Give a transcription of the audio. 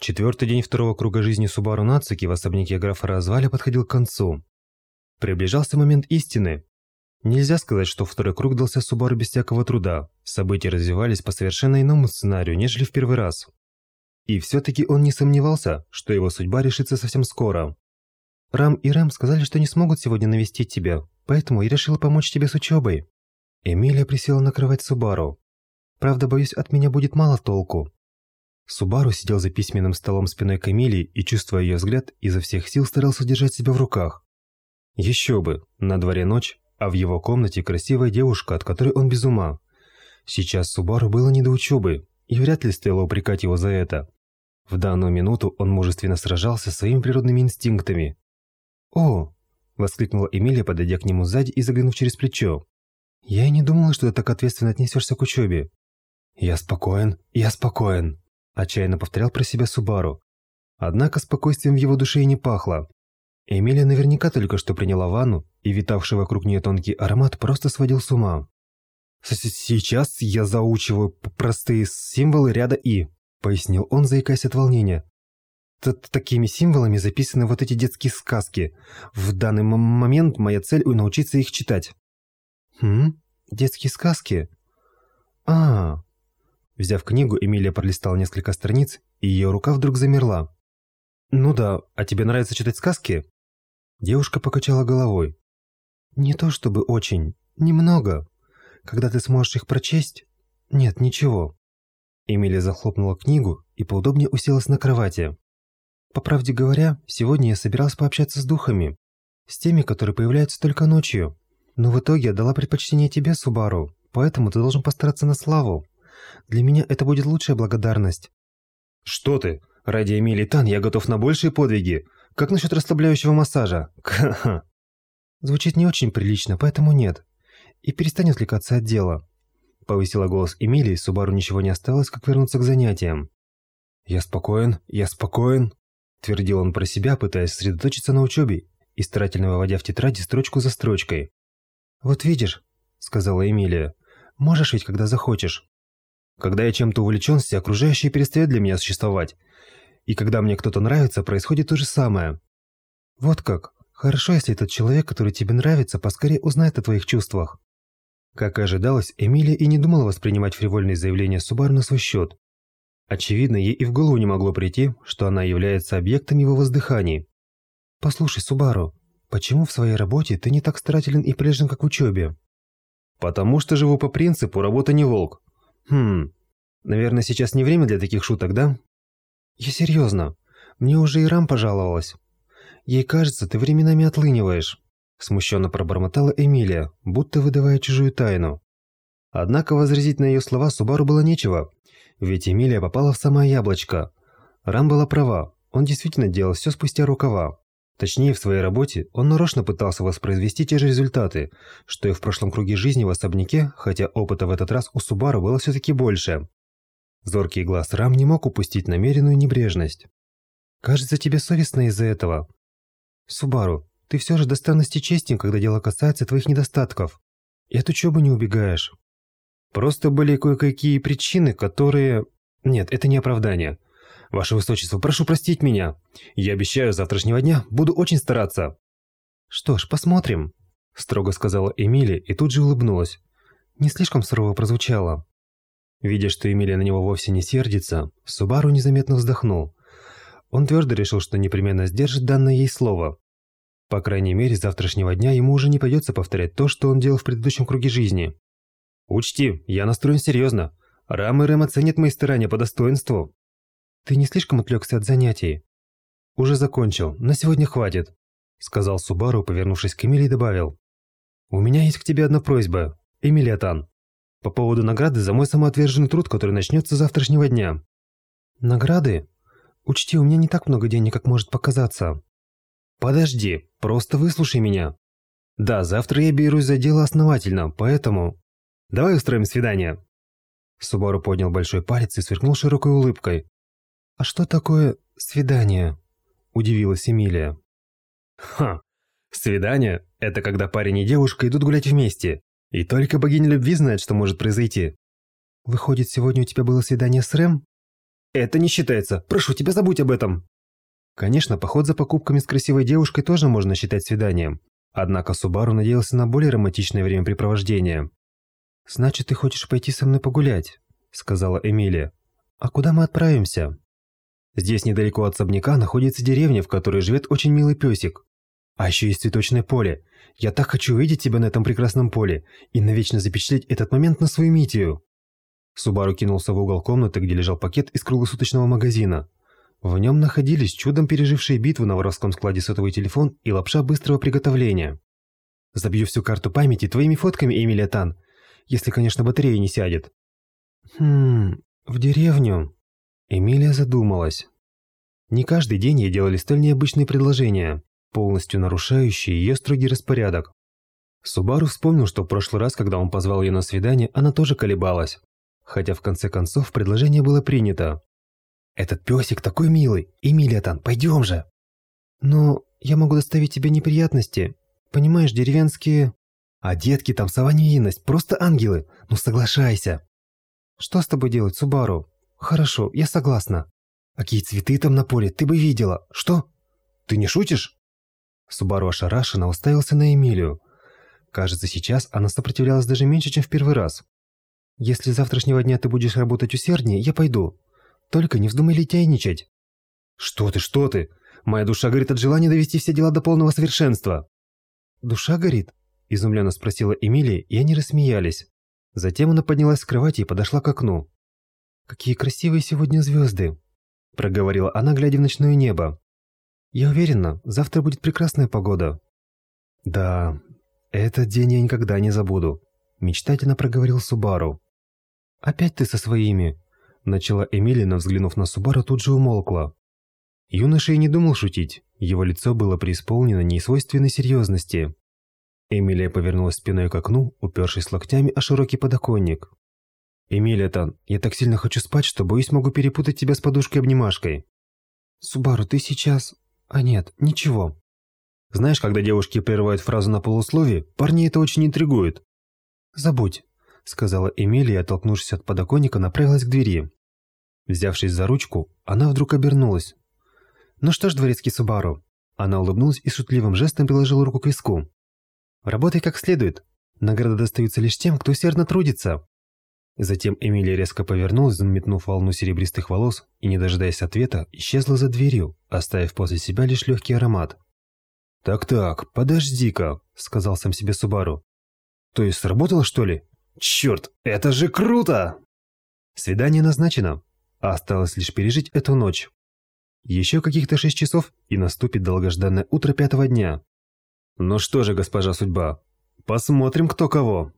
Четвертый день второго круга жизни Субару Нацуки в особняке графа Разваля подходил к концу. Приближался момент истины. Нельзя сказать, что второй круг дался Субару без всякого труда. События развивались по совершенно иному сценарию, нежели в первый раз. И все-таки он не сомневался, что его судьба решится совсем скоро. «Рам и Рэм сказали, что не смогут сегодня навестить тебя, поэтому я решила помочь тебе с учебой». Эмилия присела на кровать Субару. «Правда, боюсь, от меня будет мало толку. Субару сидел за письменным столом спиной к Эмилии и, чувствуя ее взгляд, изо всех сил старался держать себя в руках. Еще бы, на дворе ночь, а в его комнате красивая девушка, от которой он без ума. Сейчас Субару было не до учебы, и вряд ли стоило упрекать его за это. В данную минуту он мужественно сражался своими природными инстинктами. «О!» – воскликнула Эмилия, подойдя к нему сзади и заглянув через плечо. «Я и не думала, что ты так ответственно отнесешься к учебе». «Я спокоен, я спокоен», Отчаянно повторял про себя Субару. Однако спокойствием в его душе и не пахло. Эмилия наверняка только что приняла ванну, и витавший вокруг нее тонкий аромат просто сводил с ума. «Сейчас я заучиваю простые символы ряда «и», — пояснил он, заикаясь от волнения. Т «Такими символами записаны вот эти детские сказки. В данный момент моя цель — научиться их читать». «Хм? Детские сказки? А, Взяв книгу, Эмилия пролистала несколько страниц, и ее рука вдруг замерла. «Ну да, а тебе нравится читать сказки?» Девушка покачала головой. «Не то чтобы очень. Немного. Когда ты сможешь их прочесть? Нет, ничего». Эмилия захлопнула книгу и поудобнее уселась на кровати. «По правде говоря, сегодня я собиралась пообщаться с духами. С теми, которые появляются только ночью. Но в итоге я дала предпочтение тебе, Субару, поэтому ты должен постараться на славу. Для меня это будет лучшая благодарность». «Что ты? Ради Эмилии Тан я готов на большие подвиги. Как насчет расслабляющего массажа?» Звучит не очень прилично, поэтому нет. И перестань отвлекаться от дела. Повысила голос Эмилии, Субару ничего не осталось, как вернуться к занятиям. «Я спокоен, я спокоен», – твердил он про себя, пытаясь сосредоточиться на учебе и старательно выводя в тетради строчку за строчкой. «Вот видишь», – сказала Эмилия, – «можешь ведь, когда захочешь. Когда я чем-то увлечен, все окружающие перестают для меня существовать. И когда мне кто-то нравится, происходит то же самое. Вот как. Хорошо, если этот человек, который тебе нравится, поскорее узнает о твоих чувствах. Как и ожидалось, Эмилия и не думала воспринимать фривольные заявления Субару на свой счет. Очевидно, ей и в голову не могло прийти, что она является объектом его воздыханий. «Послушай, Субару, почему в своей работе ты не так старателен и прилежен, как в учебе?» «Потому что живу по принципу «работа не волк». Хм, наверное, сейчас не время для таких шуток, да? Я серьезно. Мне уже и Рам пожаловалась. Ей кажется, ты временами отлыниваешь. Смущенно пробормотала Эмилия, будто выдавая чужую тайну. Однако возразить на ее слова Субару было нечего, ведь Эмилия попала в самое яблочко. Рам была права, он действительно делал все спустя рукава. Точнее, в своей работе он нарочно пытался воспроизвести те же результаты, что и в прошлом круге жизни в особняке, хотя опыта в этот раз у Субару было все-таки больше. Зоркий глаз Рам не мог упустить намеренную небрежность. «Кажется, тебе совестно из-за этого. Субару, ты все же до странности честен, когда дело касается твоих недостатков. И от учебы не убегаешь. Просто были кое-какие причины, которые... Нет, это не оправдание. Ваше Высочество, прошу простить меня. Я обещаю, завтрашнего дня буду очень стараться». «Что ж, посмотрим», – строго сказала Эмилия и тут же улыбнулась. Не слишком сурово прозвучало. Видя, что Эмилия на него вовсе не сердится, Субару незаметно вздохнул. Он твердо решил, что непременно сдержит данное ей слово. По крайней мере, с завтрашнего дня ему уже не придется повторять то, что он делал в предыдущем круге жизни. «Учти, я настроен серьезно. Рам и Рэм оценят мои старания по достоинству». Ты не слишком отвлекся от занятий? Уже закончил, на сегодня хватит, сказал Субару, повернувшись к Эмили добавил. У меня есть к тебе одна просьба, Эмилия. По поводу награды за мой самоотверженный труд, который начнется с завтрашнего дня. Награды? Учти, у меня не так много денег, как может показаться. Подожди, просто выслушай меня. Да, завтра я берусь за дело основательно, поэтому... Давай устроим свидание. Субару поднял большой палец и сверкнул широкой улыбкой. «А что такое свидание?» – удивилась Эмилия. «Ха! Свидание – это когда парень и девушка идут гулять вместе. И только богиня любви знает, что может произойти». «Выходит, сегодня у тебя было свидание с Рэм?» Это не считается. Прошу тебя, забудь об этом. Конечно, поход за покупками с красивой девушкой тоже можно считать свиданием. Однако Субару надеялся на более романтичное времяпрепровождение. «Значит, ты хочешь пойти со мной погулять?» – сказала Эмилия. «А куда мы отправимся?» «Здесь недалеко от особняка находится деревня, в которой живет очень милый песик. А еще есть цветочное поле. Я так хочу увидеть тебя на этом прекрасном поле и навечно запечатлеть этот момент на свою Митию». Субару кинулся в угол комнаты, где лежал пакет из круглосуточного магазина. В нем находились чудом пережившие битву на воровском складе сотовый телефон и лапша быстрого приготовления. Забью всю карту памяти твоими фотками, Эмилия Тан, если, конечно, батарея не сядет. Хм, в деревню. Эмилия задумалась. Не каждый день ей делали столь необычные предложения, полностью нарушающие ее строгий распорядок. Субару вспомнил, что в прошлый раз, когда он позвал ее на свидание, она тоже колебалась. Хотя в конце концов предложение было принято. Этот песик такой милый. Эмилиатан, пойдем же. Но я могу доставить тебе неприятности. Понимаешь, деревенские... А детки там сова просто ангелы. Ну соглашайся. Что с тобой делать, Субару? Хорошо, я согласна. Какие цветы там на поле, ты бы видела. Что? Ты не шутишь? Субару ошарашенно уставился на Эмилию. Кажется, сейчас она сопротивлялась даже меньше, чем в первый раз. «Если с завтрашнего дня ты будешь работать усерднее, я пойду. Только не вздумай летяйничать. Что ты, что ты? Моя душа горит от желания довести все дела до полного совершенства. Душа горит? Изумленно спросила Эмилия, и они рассмеялись. Затем она поднялась с кровати и подошла к окну. «Какие красивые сегодня звезды!» Проговорила она, глядя в ночное небо. «Я уверена, завтра будет прекрасная погода». «Да, этот день я никогда не забуду», мечтательно проговорил Субару. «Опять ты со своими?» Начала Эмилина, взглянув на Субару, тут же умолкла. Юноша и не думал шутить, его лицо было преисполнено несвойственной серьезности. Эмилия повернулась спиной к окну, упершись локтями о широкий подоконник. «Эмилия Тан, я так сильно хочу спать, что боюсь могу перепутать тебя с подушкой-обнимашкой». «Субару, ты сейчас...» «А нет, ничего». Знаешь, когда девушки прерывают фразу на полусловие, парни это очень интригует. «Забудь», — сказала Эмилия, оттолкнувшись от подоконника, направилась к двери. Взявшись за ручку, она вдруг обернулась. «Ну что ж, дворецкий Субару?» Она улыбнулась и шутливым жестом приложила руку к виску. «Работай как следует. Награды достаются лишь тем, кто усердно трудится». Затем Эмилия резко повернулась, заметнув волну серебристых волос, и, не дожидаясь ответа, исчезла за дверью, оставив после себя лишь легкий аромат. «Так-так, подожди-ка», — сказал сам себе Субару. «То есть сработало, что ли? Черт, это же круто!» Свидание назначено. Осталось лишь пережить эту ночь. Еще каких-то шесть часов, и наступит долгожданное утро пятого дня. Ну что же, госпожа судьба, посмотрим, кто кого.